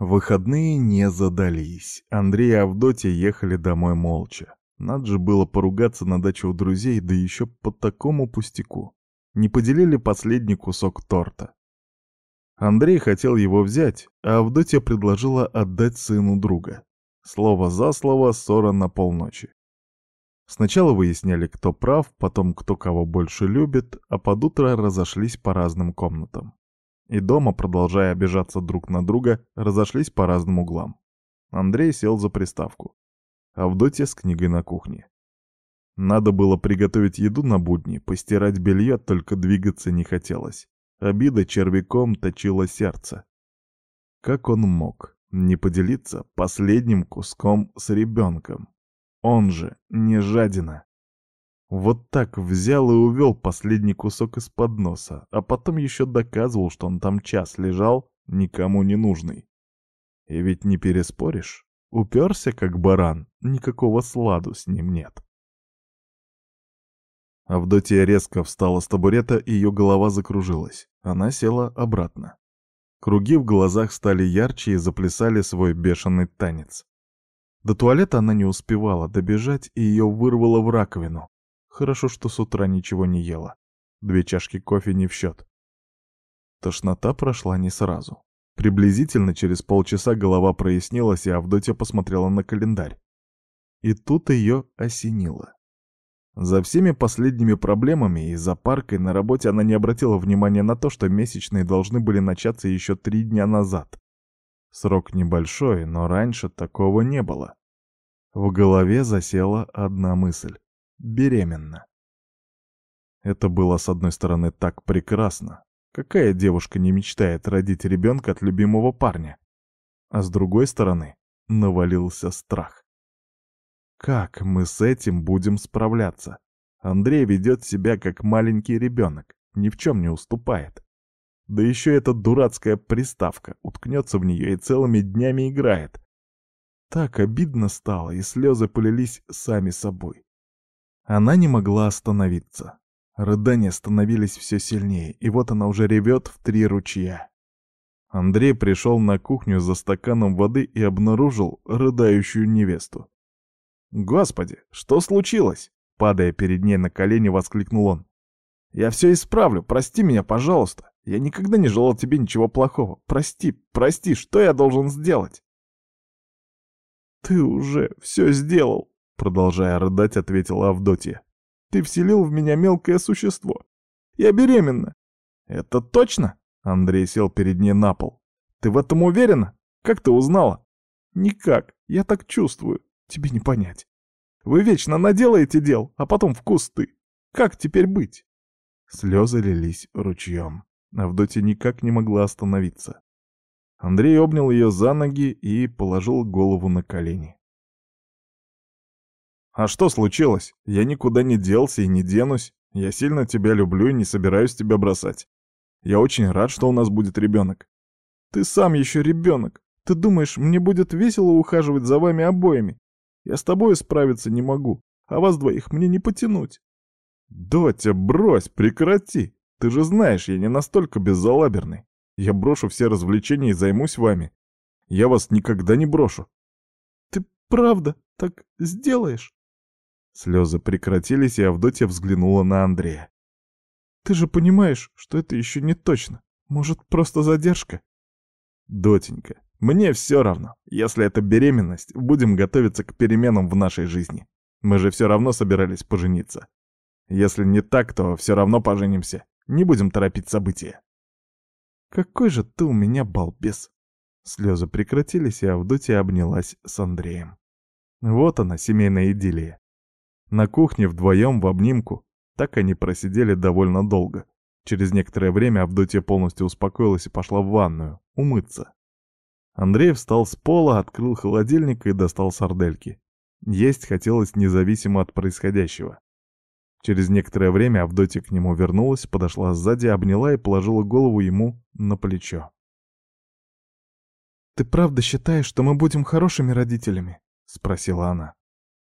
Выходные не задались. Андрей и Авдотья ехали домой молча. Надо же было поругаться на даче у друзей, да еще по такому пустяку. Не поделили последний кусок торта. Андрей хотел его взять, а Авдотья предложила отдать сыну друга. Слово за слово, ссора на полночи. Сначала выясняли, кто прав, потом кто кого больше любит, а под утро разошлись по разным комнатам и дома, продолжая обижаться друг на друга, разошлись по разным углам. Андрей сел за приставку. Авдотья с книгой на кухне. Надо было приготовить еду на будни, постирать белье, только двигаться не хотелось. Обида червяком точила сердце. Как он мог не поделиться последним куском с ребенком? Он же не жадина. Вот так взял и увел последний кусок из-под носа, а потом еще доказывал, что он там час лежал, никому не нужный. И ведь не переспоришь. Уперся, как баран, никакого сладу с ним нет. Авдотья резко встала с табурета, и ее голова закружилась. Она села обратно. Круги в глазах стали ярче и заплясали свой бешеный танец. До туалета она не успевала добежать, и ее вырвало в раковину. Хорошо, что с утра ничего не ела. Две чашки кофе не в счет. Тошнота прошла не сразу. Приблизительно через полчаса голова прояснилась, и Авдотья посмотрела на календарь. И тут ее осенило. За всеми последними проблемами и за паркой на работе она не обратила внимания на то, что месячные должны были начаться еще три дня назад. Срок небольшой, но раньше такого не было. В голове засела одна мысль беременна. Это было, с одной стороны, так прекрасно. Какая девушка не мечтает родить ребенка от любимого парня? А с другой стороны, навалился страх. Как мы с этим будем справляться? Андрей ведет себя как маленький ребенок, ни в чем не уступает. Да еще эта дурацкая приставка уткнется в нее и целыми днями играет. Так обидно стало, и слезы полились сами собой. Она не могла остановиться. Рыдания становились все сильнее, и вот она уже ревет в три ручья. Андрей пришел на кухню за стаканом воды и обнаружил рыдающую невесту. «Господи, что случилось?» Падая перед ней на колени, воскликнул он. «Я все исправлю, прости меня, пожалуйста. Я никогда не желал тебе ничего плохого. Прости, прости, что я должен сделать?» «Ты уже все сделал», Продолжая рыдать, ответила Авдотья. «Ты вселил в меня мелкое существо. Я беременна». «Это точно?» Андрей сел перед ней на пол. «Ты в этом уверена? Как ты узнала?» «Никак. Я так чувствую. Тебе не понять. Вы вечно наделаете дел, а потом в кусты. Как теперь быть?» Слезы лились ручьем. Авдотья никак не могла остановиться. Андрей обнял ее за ноги и положил голову на колени. «А что случилось? Я никуда не делся и не денусь. Я сильно тебя люблю и не собираюсь тебя бросать. Я очень рад, что у нас будет ребенок». «Ты сам еще ребенок. Ты думаешь, мне будет весело ухаживать за вами обоими? Я с тобой справиться не могу, а вас двоих мне не потянуть». «Дотя, брось, прекрати. Ты же знаешь, я не настолько беззалаберный. Я брошу все развлечения и займусь вами. Я вас никогда не брошу». «Ты правда так сделаешь?» Слезы прекратились, и Авдотья взглянула на Андрея. «Ты же понимаешь, что это еще не точно. Может, просто задержка?» «Дотенька, мне все равно. Если это беременность, будем готовиться к переменам в нашей жизни. Мы же все равно собирались пожениться. Если не так, то все равно поженимся. Не будем торопить события». «Какой же ты у меня балбес!» Слезы прекратились, и Авдотья обнялась с Андреем. Вот она, семейная идиллия. На кухне вдвоем в обнимку. Так они просидели довольно долго. Через некоторое время Авдотья полностью успокоилась и пошла в ванную, умыться. Андрей встал с пола, открыл холодильник и достал сардельки. Есть хотелось независимо от происходящего. Через некоторое время Авдотья к нему вернулась, подошла сзади, обняла и положила голову ему на плечо. «Ты правда считаешь, что мы будем хорошими родителями?» — спросила она.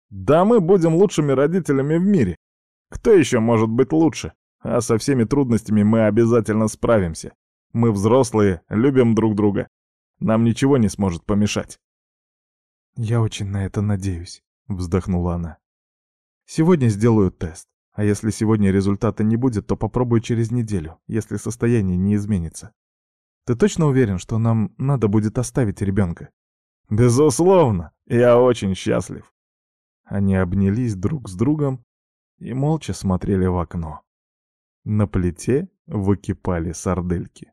Да мы будем лучшими родителями в мире. Кто еще может быть лучше? А со всеми трудностями мы обязательно справимся. Мы взрослые, любим друг друга. Нам ничего не сможет помешать. «Я очень на это надеюсь», — вздохнула она. «Сегодня сделаю тест, а если сегодня результата не будет, то попробую через неделю, если состояние не изменится. Ты точно уверен, что нам надо будет оставить ребенка?» «Безусловно, я очень счастлив». Они обнялись друг с другом и молча смотрели в окно. На плите выкипали сардельки.